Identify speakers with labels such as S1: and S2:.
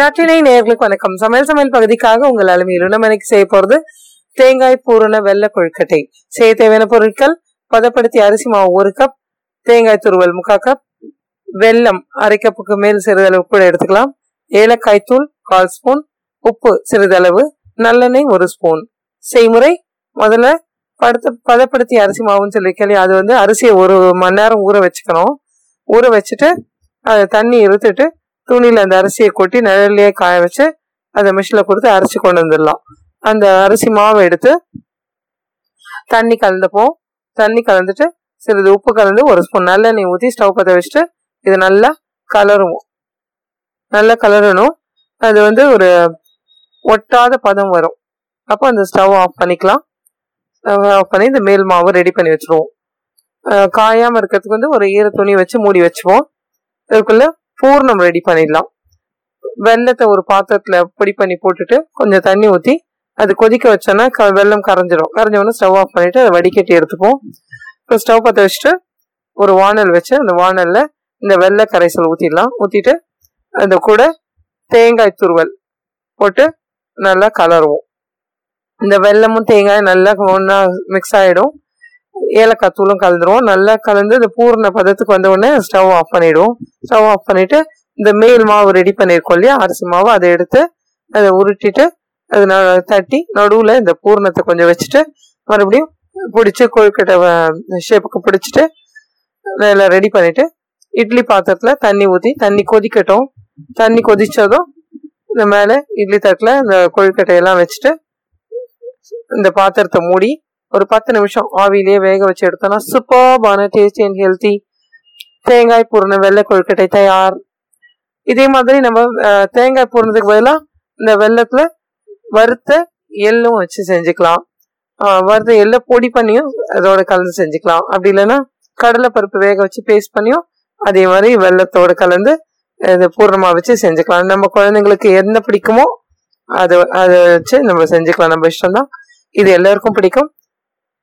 S1: நாட்டினை நேர்களுக்கு வணக்கம். சமையல் சமையல் பகுதிக்காக உங்கள் அலுமையிலும் நம்ம இன்னைக்கு செய்ய போறது தேங்காய் பூரண வெள்ளை கொழுக்கட்டை. செய்ய தேவையான பொருட்கள் பதப்படுத்தி அரிசி மாவு ஒரு கப் தேங்காய் துருவல் முக்கா கப் வெல்லம் அரை கப்புக்கு மேல் சிறிதளவு கூட எடுத்துக்கலாம். ஏலக்காய் தூள் கால் ஸ்பூன் உப்பு சிறிதளவு நல்லெண்ணெய் ஒரு ஸ்பூன் செய்முறை முதல்ல படுத்த பதப்படுத்தி அரிசி மாவுன்னு சொல்லி அது வந்து அரிசியை ஒரு மணி நேரம் ஊற வச்சுக்கணும். ஊற வச்சுட்டு அதை தண்ணி இருத்துட்டு துணியில் அந்த அரிசியை கொட்டி நிழல்லையே காய வச்சு அதை மிஷினில் கொடுத்து அரைச்சி கொண்டு வந்துடலாம். அந்த அரிசி மாவை எடுத்து தண்ணி கலந்துப்போம். தண்ணி கலந்துட்டு சிறிது உப்பு கலந்து ஒரு ஸ்பூன் நல்லெண்ணெய் ஊற்றி ஸ்டவ் பற்ற வச்சுட்டு இது நல்லா கலருவோம். நல்லா கலரணும். அது வந்து ஒரு ஒட்டாத பதம் வரும். அப்போ அந்த ஸ்டவ் ஆஃப் பண்ணிக்கலாம். ஸ்டவ் ஆஃப் பண்ணி இந்த மேல் மாவு ரெடி பண்ணி வச்சுருவோம். காயாமல் இருக்கிறதுக்கு வந்து ஒரு ஈர துணி வச்சு மூடி வச்சுப்போம். இதுக்குள்ளே பூர்ணம் ரெடி பண்ணிடலாம். வெள்ளத்தை ஒரு பாத்திரத்தில் பொடி பண்ணி போட்டுட்டு கொஞ்சம் தண்ணி ஊற்றி அது கொதிக்க வச்சோன்னா க வெள்ளம் கரைஞ்சிடும் கரைஞ்சோடனே ஸ்டவ் ஆஃப் பண்ணிவிட்டு அதை வடிகட்டி எடுத்துப்போம். இப்போ ஸ்டவ் பற்ற வச்சுட்டு ஒரு வானல் வச்சு அந்த வானலில் இந்த வெள்ளை கரைசல் ஊற்றிடலாம் ஊற்றிட்டு அந்த கூட தேங்காய் துருவல் போட்டு நல்லா கலருவோம். இந்த வெள்ளமும் தேங்காயும் நல்லா ஒன்றா மிக்ஸ் ஆகிடும் ஏலக்காய் தூளும் கலந்துருவோம். நல்லா கலந்து இந்த பூர்ண பதத்துக்கு வந்த உடனே ஸ்டவ் ஆஃப் பண்ணிவிடுவோம் ஸ்டவ் ஆஃப் பண்ணிவிட்டு இந்த மேல் மாவு ரெடி பண்ணியிருக்கோம் இல்லையா? அரிசி மாவு அதை எடுத்து அதை உருட்டிட்டு அது தட்டி நடுவில் இந்த பூர்ணத்தை கொஞ்சம் வச்சுட்டு மறுபடியும் பிடிச்சி கொழுக்கட்டை ஷேப்புக்கு பிடிச்சிட்டு நல்லா ரெடி பண்ணிவிட்டு இட்லி பாத்திரத்தில் தண்ணி ஊற்றி தண்ணி கொதிக்கட்டும். தண்ணி கொதித்ததும் இந்த மேலே இட்லி தட்டில் இந்த கொழுக்கட்டையெல்லாம் வச்சுட்டு இந்த பாத்திரத்தை மூடி ஒரு பத்து நிமிஷம் ஆவிலேயே வேக வச்சு எடுத்தோம்னா சூப்பர்பான டேஸ்டி அண்ட் ஹெல்த்தி தேங்காய் பூர்ண வெள்ளை கொழுக்கட்டை தயார். இதே மாதிரி நம்ம தேங்காய் பூர்ணத்துக்கு பதிலாக இந்த வெள்ளத்தில் வறுத்த எள்ளும் வச்சு செஞ்சுக்கலாம். வறுத்த எள்ளை பொடி பண்ணியும் அதோட கலந்து செஞ்சுக்கலாம். அப்படி இல்லைன்னா கடலை பருப்பு வேக வச்சு பேஸ்ட் பண்ணியும் அதே மாதிரி வெள்ளத்தோட கலந்து இது பூர்ணமாக வச்சு செஞ்சுக்கலாம். நம்ம குழந்தைங்களுக்கு என்ன பிடிக்குமோ அதை அதை வச்சு நம்ம செஞ்சுக்கலாம். நம்ம இஷ்டம் தான் இது எல்லாருக்கும் பிடிக்கும்.